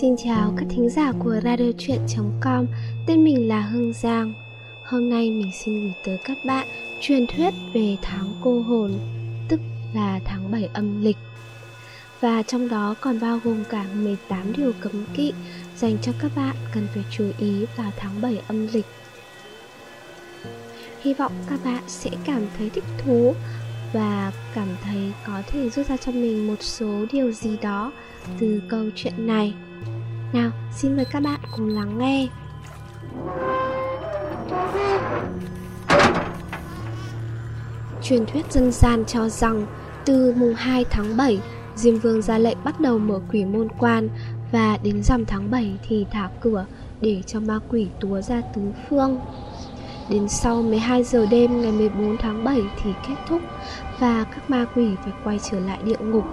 Xin chào các thính giả của radio truyện.com Tên mình là Hương Giang. Hôm nay mình xin gửi tới các bạn truyền thuyết về tháng cô hồn, Tức là tháng 7 âm lịch. Và trong đó còn bao gồm cả 18 điều cấm kỵ Dành cho các bạn cần phải chú ý vào tháng 7 âm lịch. Hy vọng các bạn sẽ cảm thấy thích thú và cảm thấy có thể rút ra cho mình một số điều gì đó từ câu chuyện này nào, xin mời các bạn cùng lắng nghe. Truyền thuyết dân gian cho rằng, từ mùng 2 tháng 7 Diêm Vương ra lệnh bắt đầu mở quỷ môn quan Và đến rằm tháng 7 thì thả cửa để cho ma quỷ túa ra tứ phương. Đến sau 12 giờ đêm ngày 14 tháng 7 thì kết thúc Và các ma quỷ phải quay trở lại địa ngục.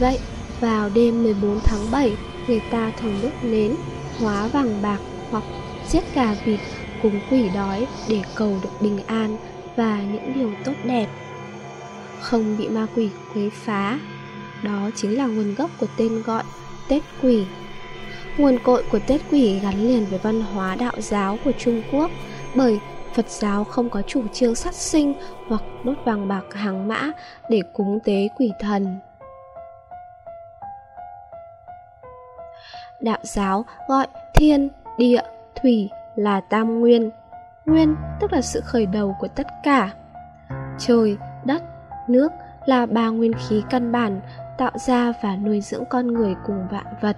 Vậy, vào đêm 14 tháng 7, người ta thường đốt nến hóa vàng bạc hoặc giết gà vịt cúng quỷ đói để cầu được bình an và những điều tốt đẹp. Không bị ma quỷ quấy phá đó chính là nguồn gốc của tên gọi tết quỷ. Nguồn cội của tết quỷ gắn liền với văn hóa đạo giáo của trung quốc bởi phật giáo không có chủ trương sát sinh hoặc đốt vàng bạc hàng mã để cúng tế quỷ thần. Đạo giáo gọi thiên, địa, thủy là tam nguyên. Nguyên tức là sự khởi đầu của tất cả. Trời, đất, nước là ba nguyên khí căn bản tạo ra và nuôi dưỡng con người cùng vạn vật.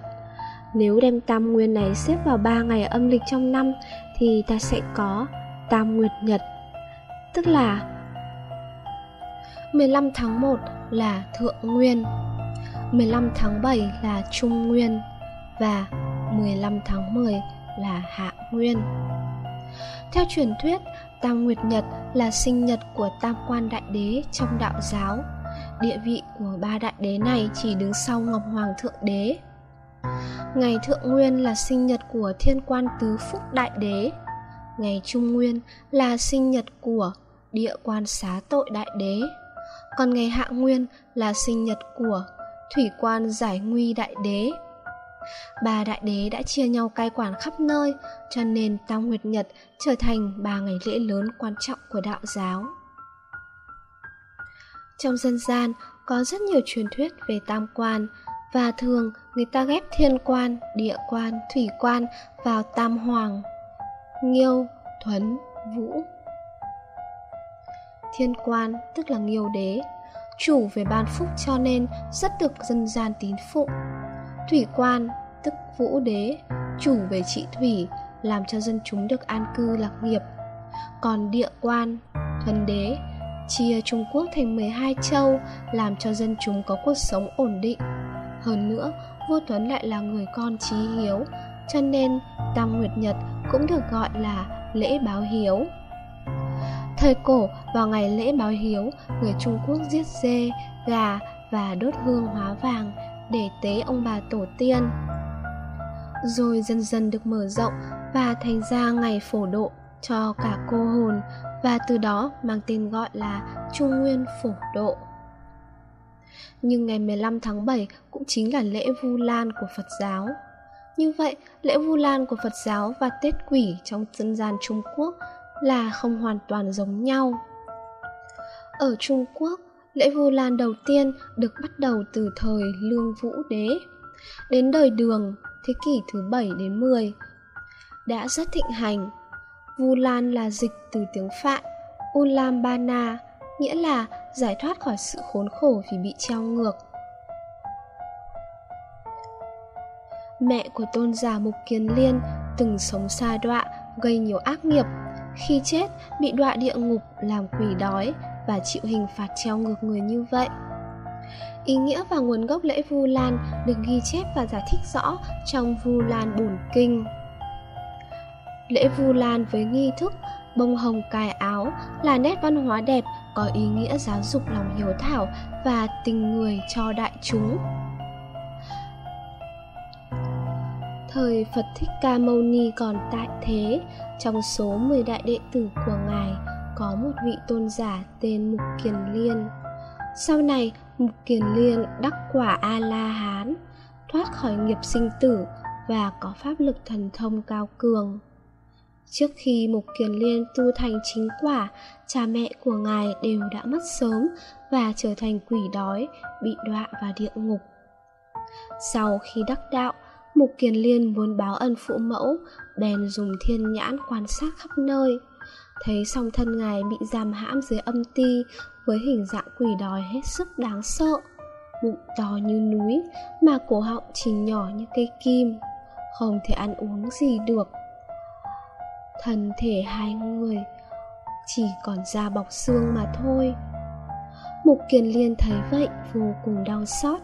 Nếu đem tam nguyên này xếp vào ba ngày âm lịch trong năm thì ta sẽ có tam nguyệt nhật, tức là 15 tháng 1 là thượng nguyên, 15 tháng 7 là trung nguyên và 15 tháng 10 là Hạ Nguyên. Theo truyền thuyết, Tam Nguyệt Nhật là sinh nhật của Tam Quan Đại Đế trong đạo giáo. Địa vị của ba đại đế này chỉ đứng sau Ngọc Hoàng Thượng Đế. Ngày Thượng Nguyên là sinh nhật của Thiên Quan Tứ Phúc Đại Đế. Ngày Trung Nguyên là sinh nhật của Địa Quan Xá Tội Đại Đế. Còn ngày Hạ Nguyên là sinh nhật của Thủy Quan Giải Nguy Đại Đế. Ba đại đế đã chia nhau cai quản khắp nơi, cho nên Tam Nguyệt Nhật trở thành ba ngày lễ lớn quan trọng của đạo giáo. Trong dân gian có rất nhiều truyền thuyết về tam quan và thường người ta ghép thiên quan, địa quan, thủy quan vào tam hoàng, nghiêu, thuấn, vũ. Thiên quan tức là nghiêu đế, chủ về ban phúc cho nên rất được dân gian tín phụng Thủy quan, tức vũ đế, chủ về trị thủy, làm cho dân chúng được an cư lạc nghiệp. Còn địa quan, thuần đế, chia Trung Quốc thành 12 châu, làm cho dân chúng có cuộc sống ổn định. Hơn nữa, vua Tuấn lại là người con trí hiếu, cho nên Tam Nguyệt Nhật cũng được gọi là lễ báo hiếu. Thời cổ, vào ngày lễ báo hiếu, người Trung Quốc giết dê, gà và đốt hương hóa vàng để tế ông bà tổ tiên rồi dần dần được mở rộng và thành ra ngày phổ độ cho cả cô hồn và từ đó mang tên gọi là Trung Nguyên Phổ Độ. Nhưng ngày 15 tháng 7 cũng chính là lễ Vu Lan của Phật giáo. Như vậy, lễ Vu Lan của Phật giáo và Tết Quỷ trong dân gian Trung Quốc là không hoàn toàn giống nhau. Ở Trung Quốc, Lễ Vu Lan đầu tiên được bắt đầu từ thời Lương Vũ Đế. Đến đời Đường, thế kỷ thứ 7 đến 10, đã rất thịnh hành. Vu Lan là dịch từ tiếng Phạn, Ulambana, nghĩa là giải thoát khỏi sự khốn khổ vì bị treo ngược. Mẹ của tôn giả Mục Kiền Liên từng sống xa đọa, gây nhiều ác nghiệp. Khi chết, bị đọa địa ngục làm quỷ đói và chịu hình phạt treo ngược người như vậy. Ý nghĩa và nguồn gốc lễ Vu Lan được ghi chép và giải thích rõ trong Vu Lan Bổn Kinh. Lễ Vu Lan với nghi thức bông hồng cài áo là nét văn hóa đẹp có ý nghĩa giáo dục lòng hiếu thảo và tình người cho đại chúng. Thời Phật Thích Ca Mâu Ni còn tại thế, trong số 10 đại đệ tử của Ngài có một vị tôn giả tên Mục Kiền Liên. Sau này, Mục Kiền Liên đắc quả A-la-hán, thoát khỏi nghiệp sinh tử và có pháp lực thần thông cao cường. Trước khi Mục Kiền Liên tu thành chính quả, cha mẹ của ngài đều đã mất sớm và trở thành quỷ đói, bị đọa vào địa ngục. Sau khi đắc đạo, Mục Kiền Liên muốn báo ân phụ mẫu, bèn dùng thiên nhãn quan sát khắp nơi. Thấy song thân ngài bị giam hãm dưới âm ti với hình dạng quỷ đói hết sức đáng sợ. Bụng to như núi mà cổ họng chỉ nhỏ như cây kim, không thể ăn uống gì được. Thân thể hai người chỉ còn da bọc xương mà thôi. Mục Kiền Liên thấy vậy vô cùng đau xót,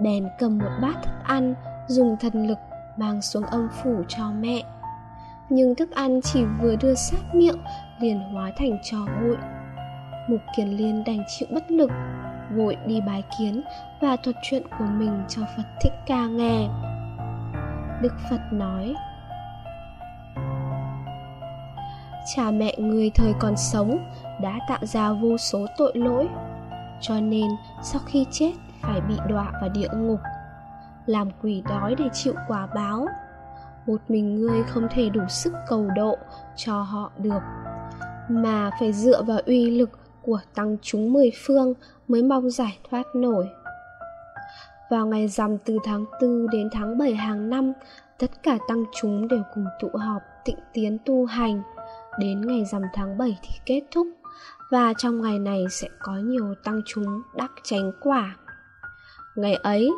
bèn cầm một bát thức ăn dùng thần lực mang xuống âm phủ cho mẹ nhưng thức ăn chỉ vừa đưa sát miệng, liền hóa thành trò bụi mục kiền liên đành chịu bất lực, vội đi bái kiến và thuật chuyện của mình cho phật thích ca nghe. Đức phật nói, cha mẹ người thời còn sống đã tạo ra vô số tội lỗi, cho nên sau khi chết phải bị đọa vào địa ngục, làm quỷ đói để chịu quả báo một mình ngươi không thể đủ sức cầu độ cho họ được mà phải dựa vào uy lực của tăng chúng mười phương mới mong giải thoát nổi vào ngày rằm từ tháng 4 đến tháng 7 hàng năm, tất cả tăng chúng đều cùng tụ họp tịnh tiến tu hành. Đến ngày rằm tháng 7 thì kết thúc, và trong ngày này sẽ có nhiều tăng chúng đắc chánh quả. Ngày ấy,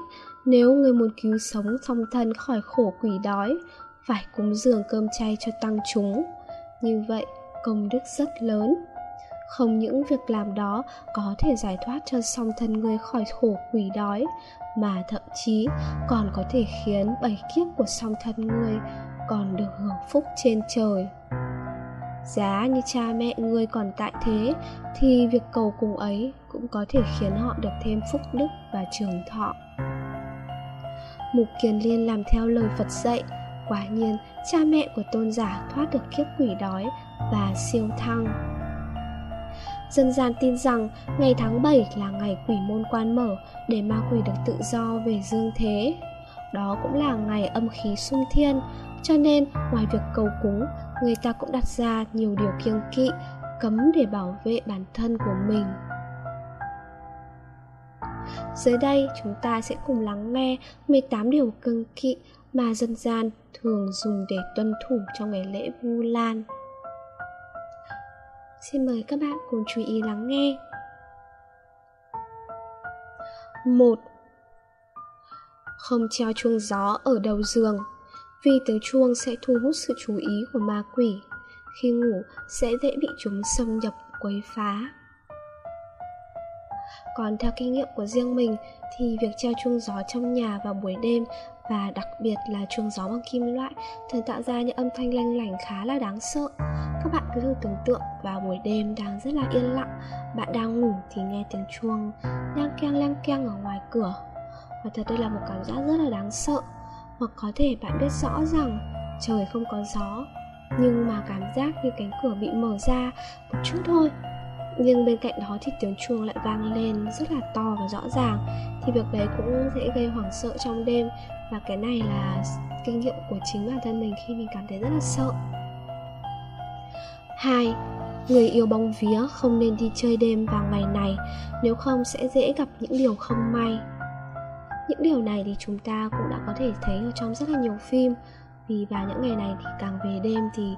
nếu người muốn cứu sống song thân khỏi khổ quỷ đói, phải cúng dường cơm chay cho tăng chúng. Như vậy, công đức rất lớn. Không những việc làm đó có thể giải thoát cho song thân người khỏi khổ quỷ đói, mà thậm chí còn có thể khiến bảy kiếp của song thân người còn được hưởng phúc trên trời. Giá như cha mẹ người còn tại thế thì việc cầu cùng ấy cũng có thể khiến họ được thêm phúc đức và trường thọ. Mục Kiền Liên làm theo lời Phật dạy Quả nhiên cha mẹ của tôn giả thoát được kiếp quỷ đói và siêu thăng Dân gian tin rằng ngày tháng 7 là ngày quỷ môn quan mở để ma quỷ được tự do về dương thế. Đó cũng là ngày âm khí sung thiên, cho nên ngoài việc cầu cúng, người ta cũng đặt ra nhiều điều kiêng kỵ, cấm để bảo vệ bản thân của mình. Dưới đây, chúng ta sẽ cùng lắng nghe 18 điều cưng kỵ mà dân gian thường dùng để tuân thủ trong ngày lễ Vu Lan. Xin mời các bạn cùng chú ý lắng nghe. 1. Không treo chuông gió ở đầu giường, vì tiếng chuông sẽ thu hút sự chú ý của ma quỷ. Khi ngủ, sẽ dễ bị chúng xâm nhập, quấy phá. Còn theo kinh nghiệm của riêng mình thì việc treo chuông gió trong nhà vào buổi đêm và đặc biệt là chuông gió bằng kim loại thường tạo ra những âm thanh lanh lảnh khá là đáng sợ. Các bạn cứ thử tưởng tượng vào buổi đêm đang rất là yên lặng, bạn đang ngủ thì nghe tiếng chuông leng keng leng keng ở ngoài cửa. Và thật đây là một cảm giác rất là đáng sợ. Hoặc có thể bạn biết rõ rằng trời không có gió nhưng mà cảm giác như cánh cửa bị mở ra một chút thôi nhưng bên cạnh đó thì tiếng chuông lại vang lên rất là to và rõ ràng. Thì việc đấy cũng dễ gây hoảng sợ trong đêm. Và cái này là kinh nghiệm của chính bản thân mình khi mình cảm thấy rất là sợ. Hai, người yêu bóng vía không nên đi chơi đêm vào ngày này. Nếu không sẽ dễ gặp những điều không may. Những điều này thì chúng ta cũng đã có thể thấy ở trong rất là nhiều phim. Vì vào những ngày này thì càng về đêm thì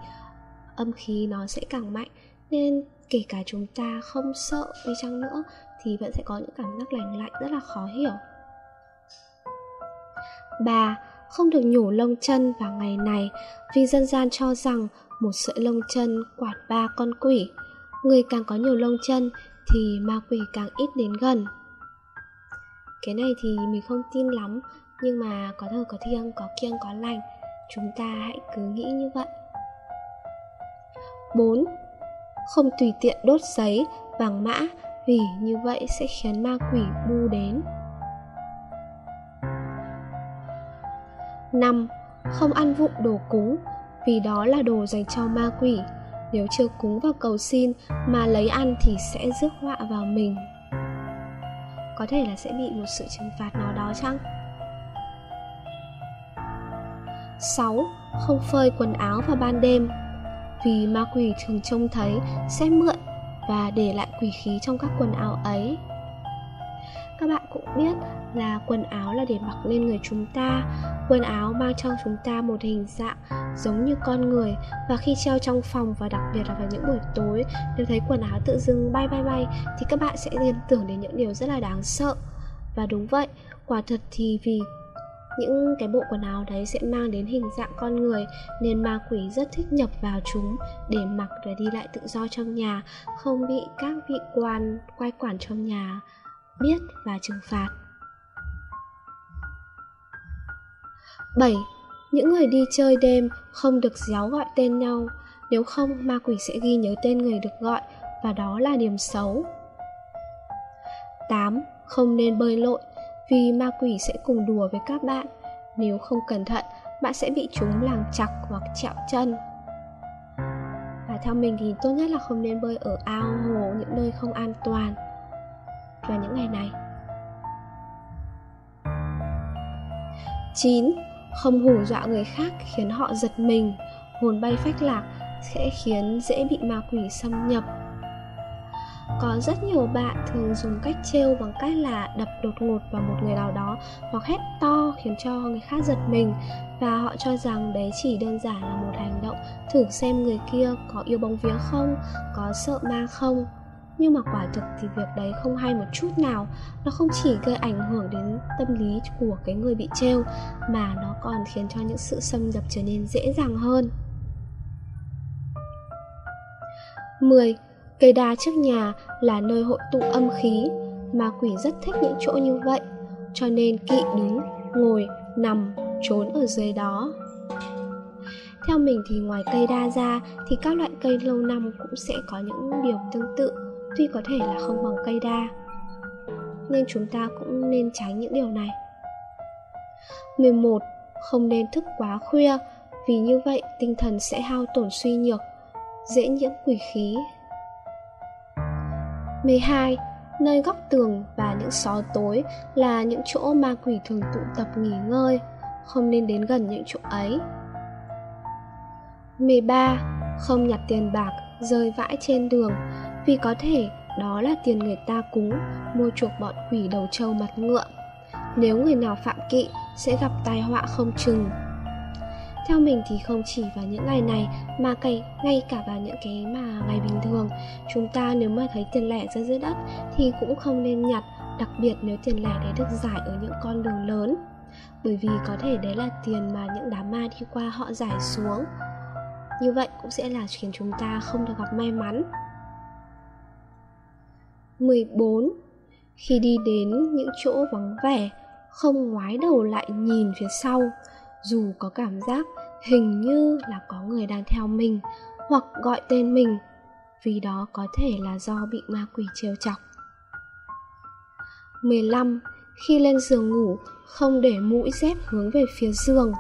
âm khí nó sẽ càng mạnh. Nên kể cả chúng ta không sợ đi chăng nữa thì vẫn sẽ có những cảm giác lành lạnh rất là khó hiểu ba, Không được nhổ lông chân vào ngày này vì dân gian cho rằng một sợi lông chân quạt ba con quỷ. Người càng có nhiều lông chân thì ma quỷ càng ít đến gần. Cái này thì mình không tin lắm nhưng mà có thờ có thiêng, có kiêng có lành. Chúng ta hãy cứ nghĩ như vậy. 4 không tùy tiện đốt giấy, vàng mã vì như vậy sẽ khiến ma quỷ bu đến. 5. Không ăn vụng đồ cúng vì đó là đồ dành cho ma quỷ. Nếu chưa cúng vào cầu xin mà lấy ăn thì sẽ rước họa vào mình. Có thể là sẽ bị một sự trừng phạt nào đó chăng? 6. Không phơi quần áo vào ban đêm vì ma quỷ thường trông thấy sẽ mượn và để lại quỷ khí trong các quần áo ấy. Các bạn cũng biết là quần áo là để mặc lên người chúng ta. Quần áo mang cho chúng ta một hình dạng giống như con người và khi treo trong phòng và đặc biệt là vào những buổi tối, nếu thấy quần áo tự dưng bay bay bay thì các bạn sẽ liên tưởng đến những điều rất là đáng sợ. Và đúng vậy, quả thật thì vì những cái bộ quần áo đấy sẽ mang đến hình dạng con người, nên ma quỷ rất thích nhập vào chúng để mặc và đi lại tự do trong nhà, không bị các vị quan quay quản trong nhà biết và trừng phạt 7. Những người đi chơi đêm không được déo gọi tên nhau Nếu không, ma quỷ sẽ ghi nhớ tên người được gọi, Và đó là điểm xấu 8. Không nên bơi lội vì ma quỷ sẽ cùng đùa với các bạn. Nếu không cẩn thận, Bạn sẽ bị chúng làm chặt hoặc chẹo chân. Và theo mình thì tốt nhất là không nên bơi ở ao, hồ, Những nơi không an toàn. Vào những ngày này. 9. Không hù dọa người khác khiến họ giật mình. Hồn bay phách lạc sẽ khiến dễ bị ma quỷ xâm nhập có rất nhiều bạn thường dùng cách trêu bằng cách là đập đột ngột vào một người nào đó hoặc hét to khiến cho người khác giật mình. Và họ cho rằng đấy chỉ đơn giản là một hành động thử xem người kia có yêu bóng vía không, có sợ ma không. Nhưng mà quả thực thì việc đấy không hay một chút nào. Nó không chỉ gây ảnh hưởng đến tâm lý của cái người bị trêu, mà nó còn khiến cho những sự xâm nhập trở nên dễ dàng hơn. 10. Cây đa trước nhà là nơi hội tụ âm khí mà quỷ rất thích những chỗ như vậy cho nên kỵ đứng, ngồi, nằm, trốn ở dưới đó theo mình thì ngoài cây đa ra thì các loại cây lâu năm cũng sẽ có những điều tương tự tuy có thể là không bằng cây đa nên chúng ta cũng nên tránh những điều này 11. Không nên thức quá khuya vì như vậy tinh thần sẽ hao tổn suy nhược, dễ nhiễm quỷ khí. 12. Nơi góc tường và những xó tối là những chỗ ma quỷ thường tụ tập nghỉ ngơi, không nên đến gần những chỗ ấy. 13. Không nhặt tiền bạc rơi vãi trên đường vì có thể đó là tiền người ta cúng mua chuộc bọn quỷ đầu trâu mặt ngựa nếu người nào phạm kỵ sẽ gặp tai họa không chừng theo mình thì không chỉ vào những ngày này mà ngay, ngay cả vào những cái mà ngày bình thường. Chúng ta nếu mà thấy tiền lẻ rơi dưới đất thì cũng không nên nhặt đặc biệt nếu tiền lẻ đấy được giải ở những con đường lớn. Bởi vì có thể đấy là tiền mà những đám ma đi qua họ giải xuống. Như vậy cũng sẽ là khiến chúng ta không được gặp may mắn. 14. Khi đi đến những chỗ vắng vẻ, không ngoái đầu lại nhìn phía sau, dù có cảm giác hình như là có người đang theo mình hoặc gọi tên mình, vì đó có thể là do bị ma quỷ trêu chọc. 15. Khi lên giường ngủ, không để mũi dép hướng về phía giường.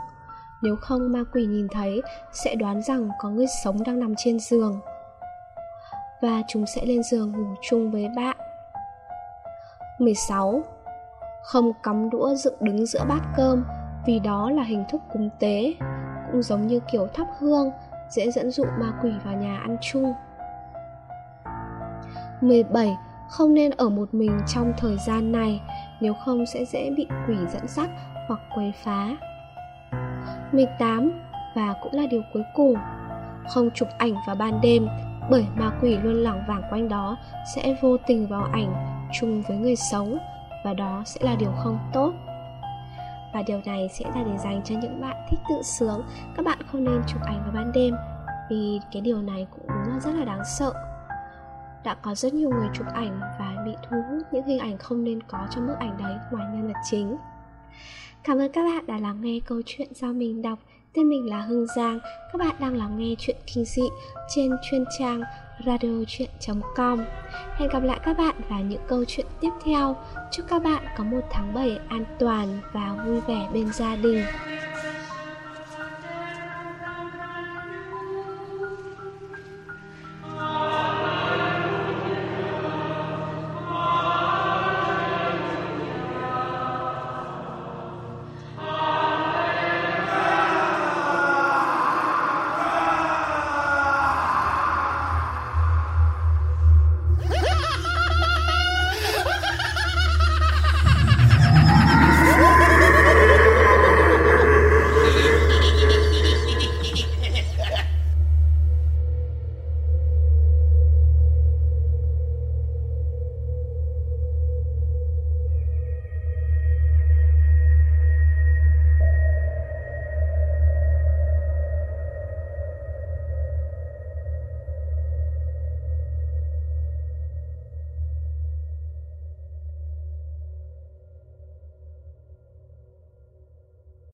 Nếu không ma quỷ nhìn thấy sẽ đoán rằng có người sống đang nằm trên giường và chúng sẽ lên giường ngủ chung với bạn. 16. Không cắm đũa dựng đứng giữa bát cơm vì đó là hình thức cúng tế, cũng giống như kiểu thắp hương, dễ dẫn dụ ma quỷ vào nhà ăn chung. 17. Không nên ở một mình trong thời gian này, nếu không sẽ dễ bị quỷ dẫn dắt hoặc quấy phá. 18. Và cũng là điều cuối cùng, không chụp ảnh vào ban đêm bởi ma quỷ luôn lảng vảng quanh đó sẽ vô tình vào ảnh chung với người sống và đó sẽ là điều không tốt và điều này sẽ là để dành cho những bạn thích tự sướng. Các bạn không nên chụp ảnh vào ban đêm vì cái điều này cũng đúng là rất là đáng sợ. Đã có rất nhiều người chụp ảnh và bị thu hút những hình ảnh không nên có trong bức ảnh đấy ngoài nhân vật chính. Cảm ơn các bạn đã lắng nghe câu chuyện do mình đọc. Tên mình là Hương Giang, các bạn đang lắng nghe chuyện kinh dị trên chuyên trang radiochuyen.com Hẹn gặp lại các bạn vào những câu chuyện tiếp theo. Chúc các bạn có một tháng 7 an toàn và vui vẻ bên gia đình.